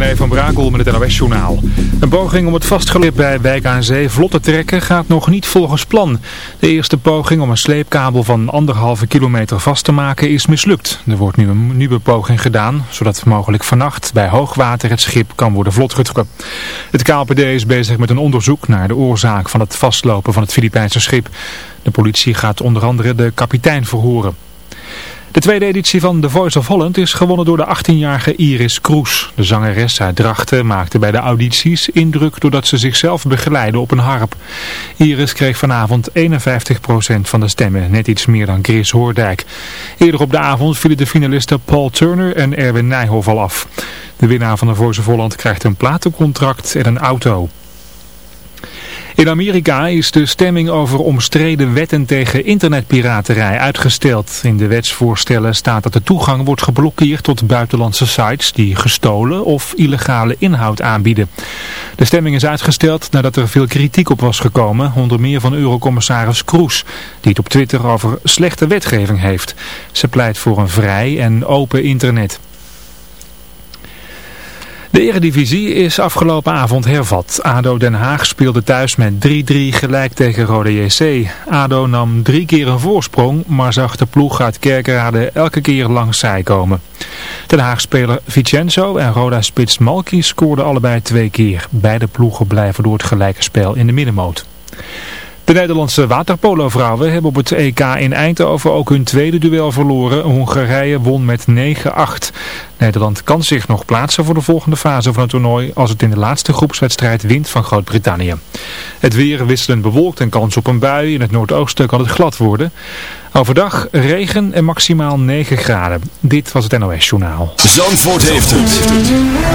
René van Brakel met het NOS-journaal. Een poging om het vastgelegd bij Wijk aan Zee vlot te trekken gaat nog niet volgens plan. De eerste poging om een sleepkabel van anderhalve kilometer vast te maken is mislukt. Er wordt nu een nieuwe poging gedaan, zodat mogelijk vannacht bij hoogwater het schip kan worden vlotgetrokken. Het KLPD is bezig met een onderzoek naar de oorzaak van het vastlopen van het Filipijnse schip. De politie gaat onder andere de kapitein verhoren. De tweede editie van The Voice of Holland is gewonnen door de 18-jarige Iris Kroes. De zangeres uit Drachten maakte bij de audities indruk doordat ze zichzelf begeleidde op een harp. Iris kreeg vanavond 51% van de stemmen, net iets meer dan Chris Hoordijk. Eerder op de avond vielen de finalisten Paul Turner en Erwin Nijhoff al af. De winnaar van The Voice of Holland krijgt een platencontract en een auto. In Amerika is de stemming over omstreden wetten tegen internetpiraterij uitgesteld. In de wetsvoorstellen staat dat de toegang wordt geblokkeerd tot buitenlandse sites die gestolen of illegale inhoud aanbieden. De stemming is uitgesteld nadat er veel kritiek op was gekomen, onder meer van eurocommissaris Kroes, die het op Twitter over slechte wetgeving heeft. Ze pleit voor een vrij en open internet. De Eredivisie is afgelopen avond hervat. ADO Den Haag speelde thuis met 3-3 gelijk tegen Rode JC. ADO nam drie keer een voorsprong, maar zag de ploeg uit Kerkrade elke keer langs zij komen. Den Haag-speler Vincenzo en Roda-spits Malki scoorden allebei twee keer. Beide ploegen blijven door het gelijke spel in de middenmoot. De Nederlandse waterpolo-vrouwen hebben op het EK in Eindhoven ook hun tweede duel verloren. Hongarije won met 9-8. Nederland kan zich nog plaatsen voor de volgende fase van het toernooi als het in de laatste groepswedstrijd wint van Groot-Brittannië. Het weer wisselend bewolkt en kans op een bui. In het noordoosten kan het glad worden. Overdag regen en maximaal 9 graden. Dit was het NOS Journaal. Zandvoort heeft het.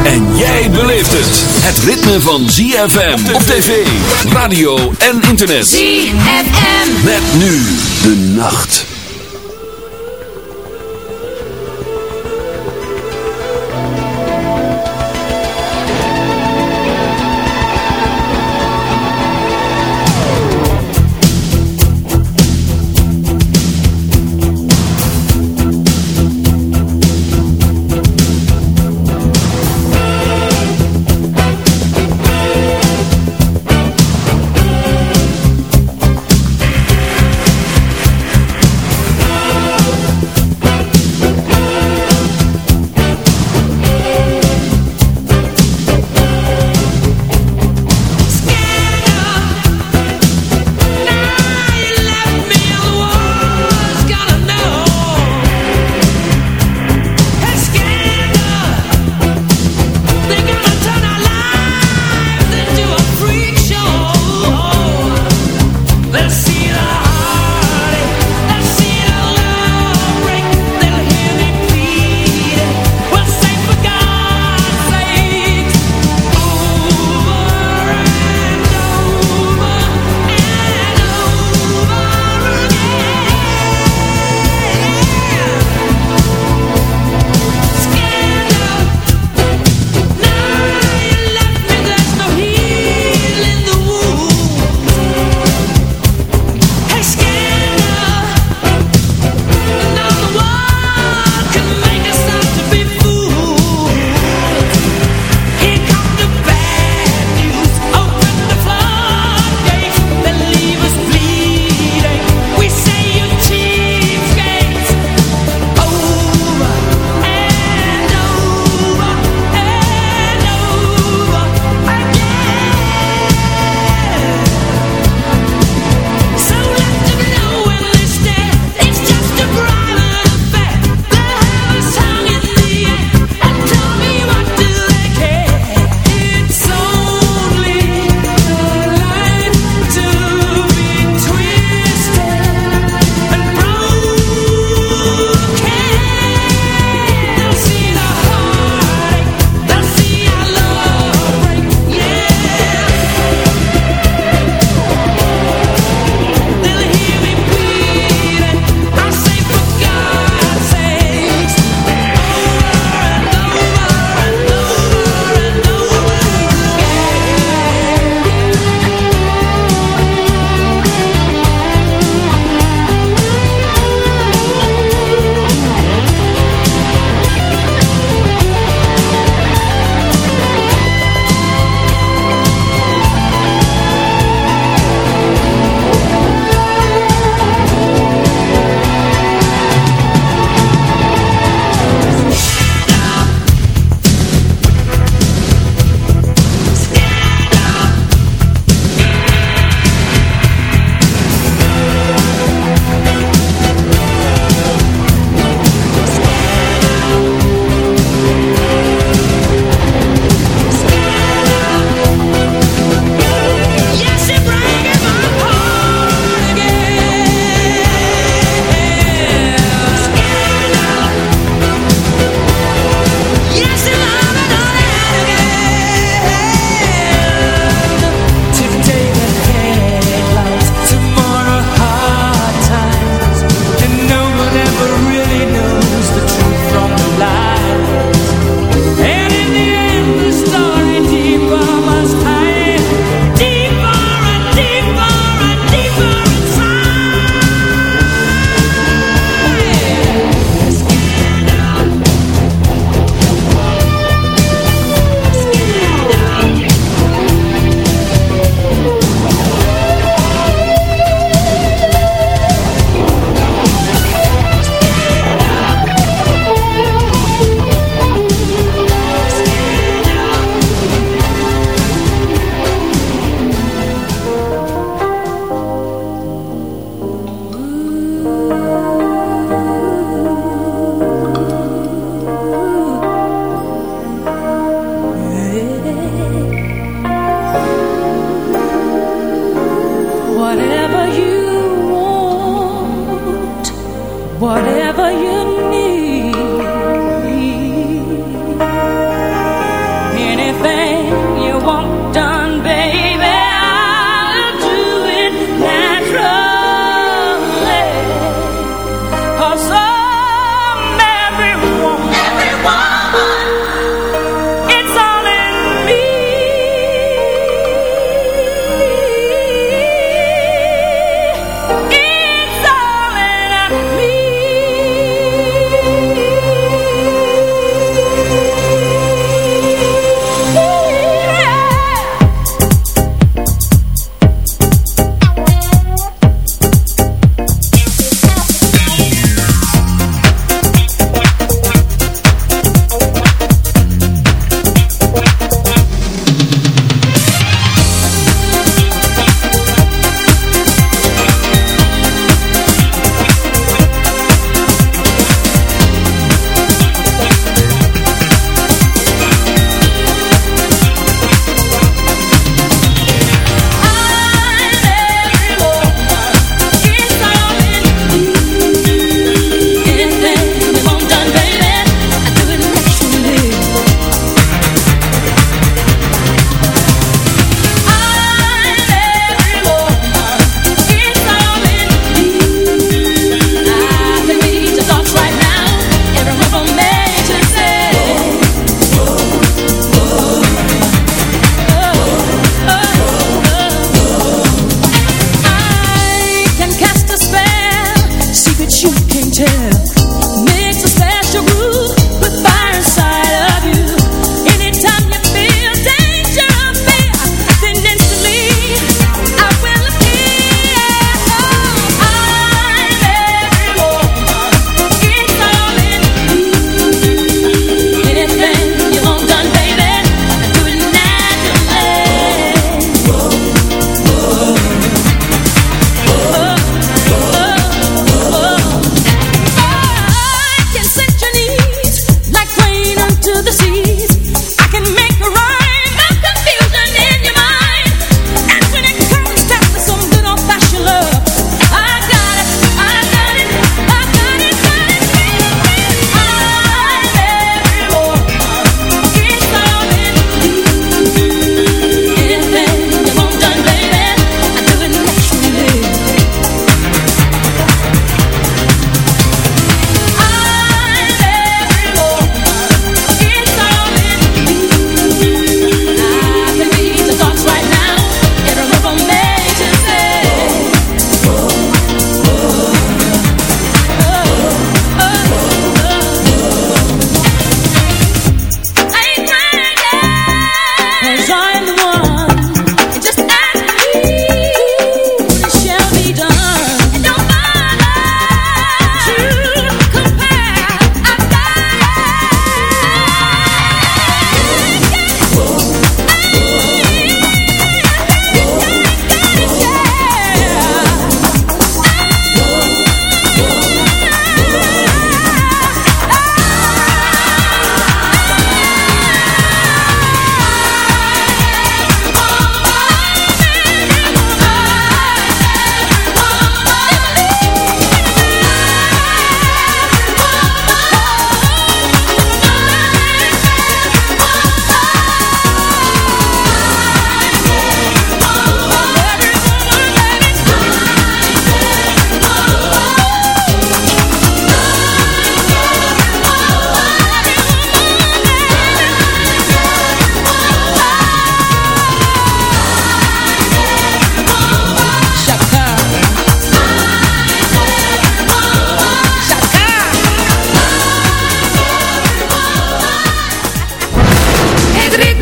En jij beleeft het. Het ritme van ZFM op tv, radio en internet. ZFM. Met nu de nacht.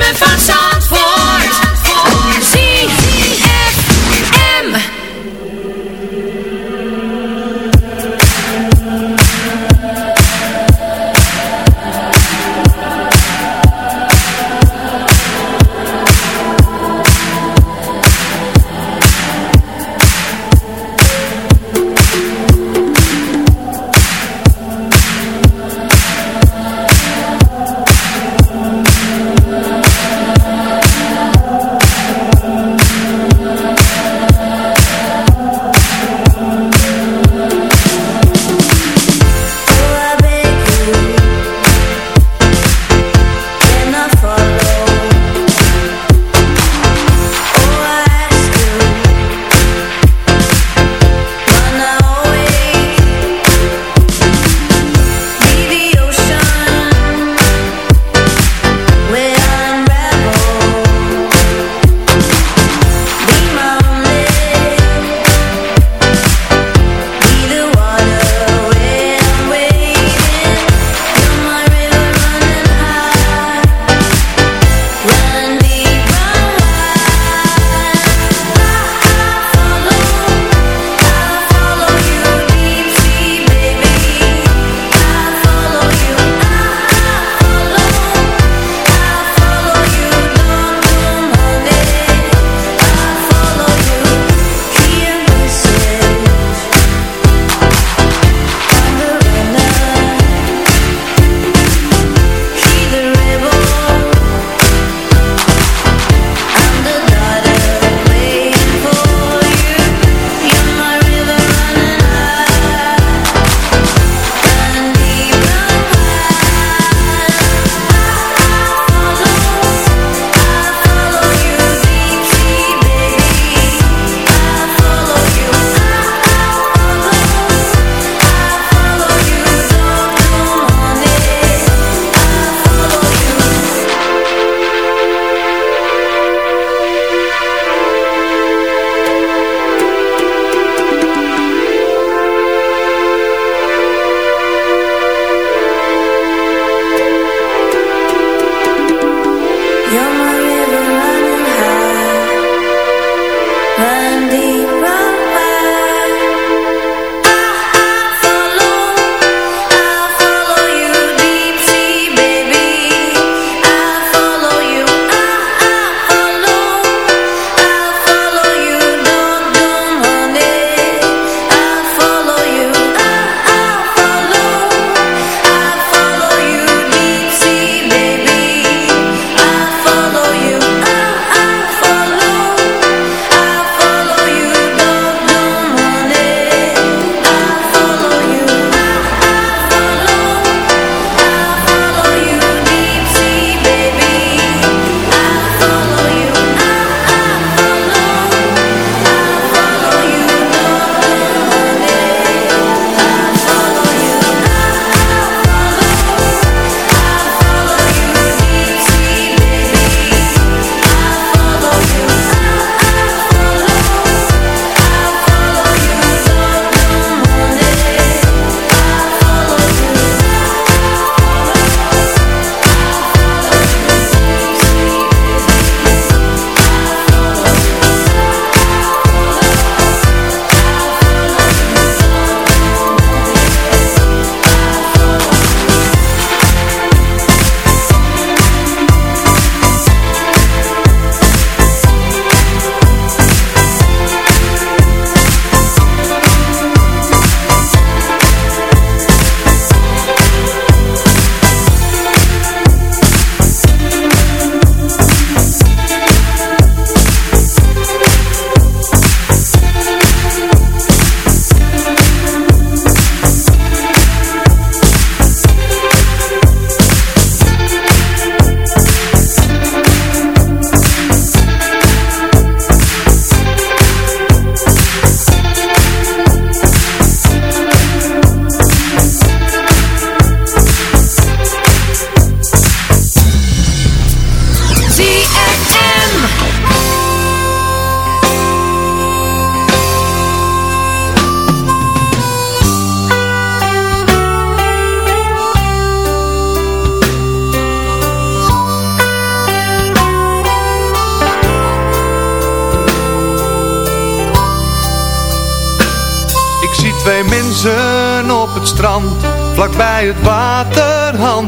ritme songs Zandvoort.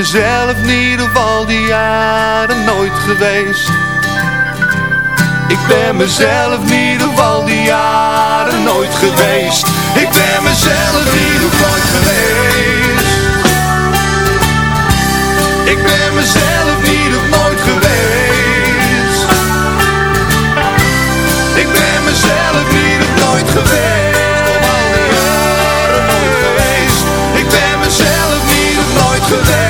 mezelf niet op al die jaren nooit geweest. Ik ben mezelf niet op al die jaren nooit geweest. Ik ben mezelf niet op nooit geweest. Ik ben mezelf niet op nooit geweest. Ik ben mezelf niet op nooit geweest. Op al geweest. Ik ben mezelf niet nooit geweest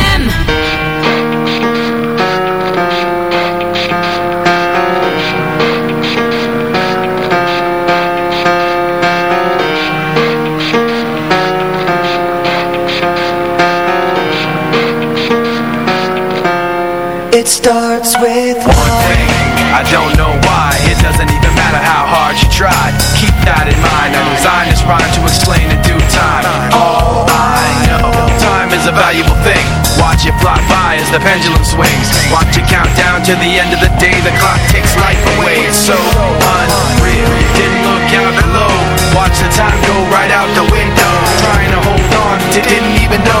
the pendulum swings. Watch it count down to the end of the day. The clock takes life away It's so unreal. Didn't look out below. Watch the time go right out the window. Trying to hold on to didn't even know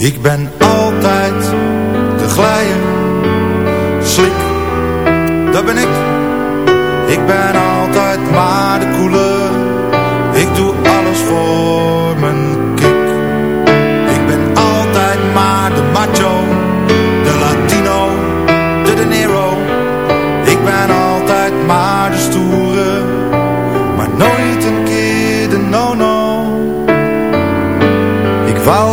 Ik ben altijd de glijer, slik, dat ben ik. Ik ben altijd maar de koele, ik doe alles voor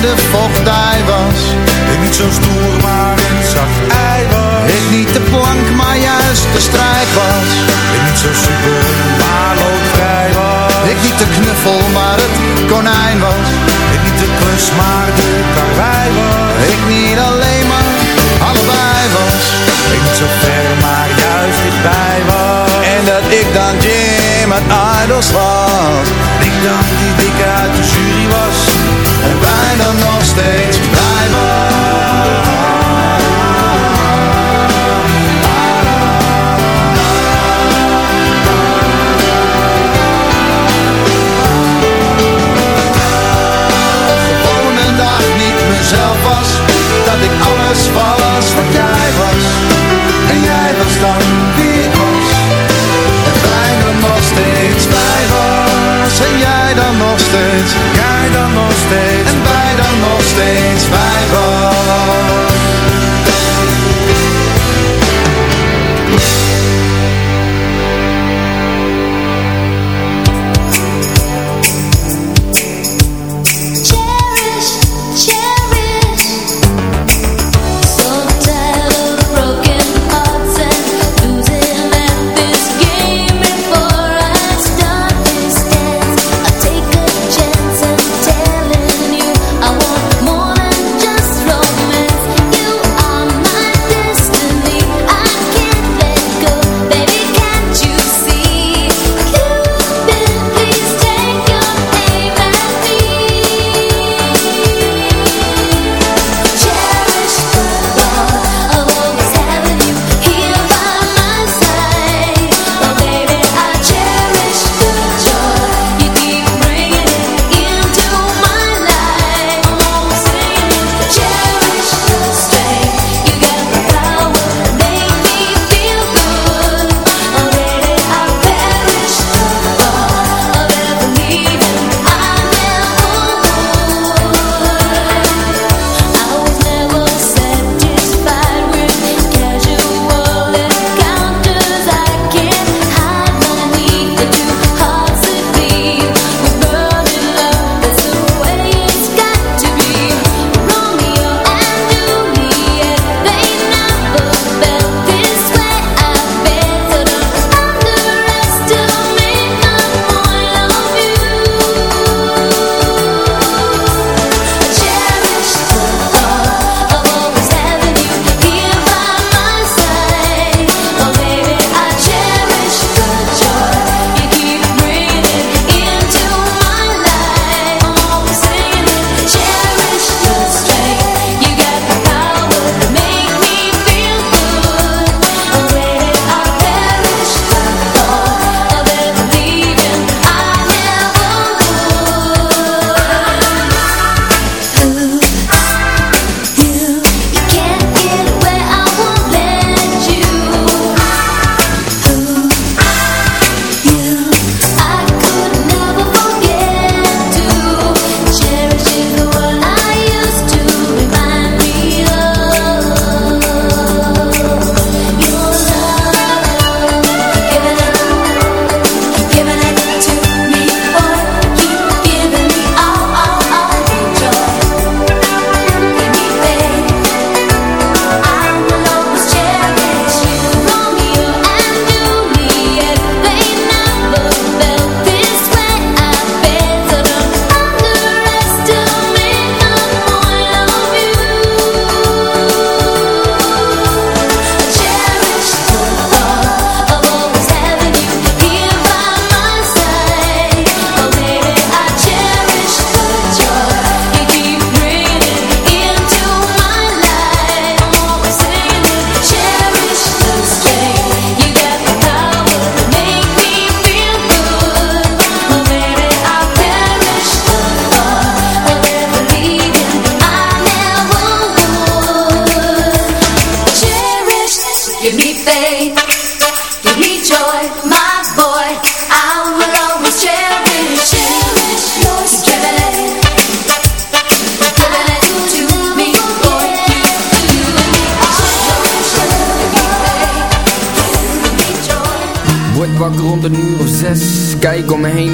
de vochtdij was. Ik niet zo stoer, maar een zacht ei was. Ik niet de plank, maar juist de strijd was. Ik niet zo super, maar loodvrij was. Ik niet de knuffel, maar het konijn was. Ik niet de klus, maar de karwei was. Ik niet alleen, maar allebei was. Ik niet zo ver, maar juist dichtbij was. En dat ik dan Jim het Idols was.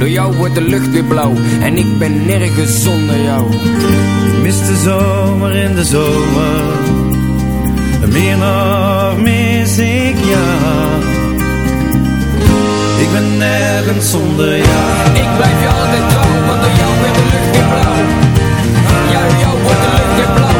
Door jou wordt de lucht weer blauw En ik ben nergens zonder jou. Ik mis de zomer in de zomer. Meer nog mis ik jou. Ik ben nergens zonder jou. Ik blijf je altijd trouw Want door jou wordt de lucht weer blauw. Ja, door jou wordt de lucht weer blauw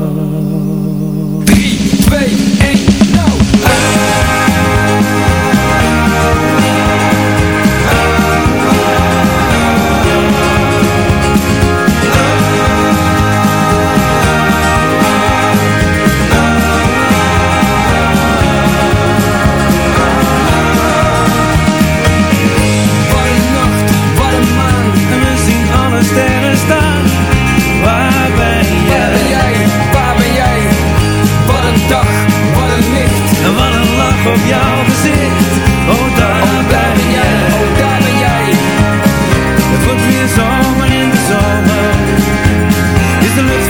op jouw gezicht. Oh, daar, oh, daar ben jij, oh, daar ben jij. Het wordt weer zomer in de zomer. Is de lucht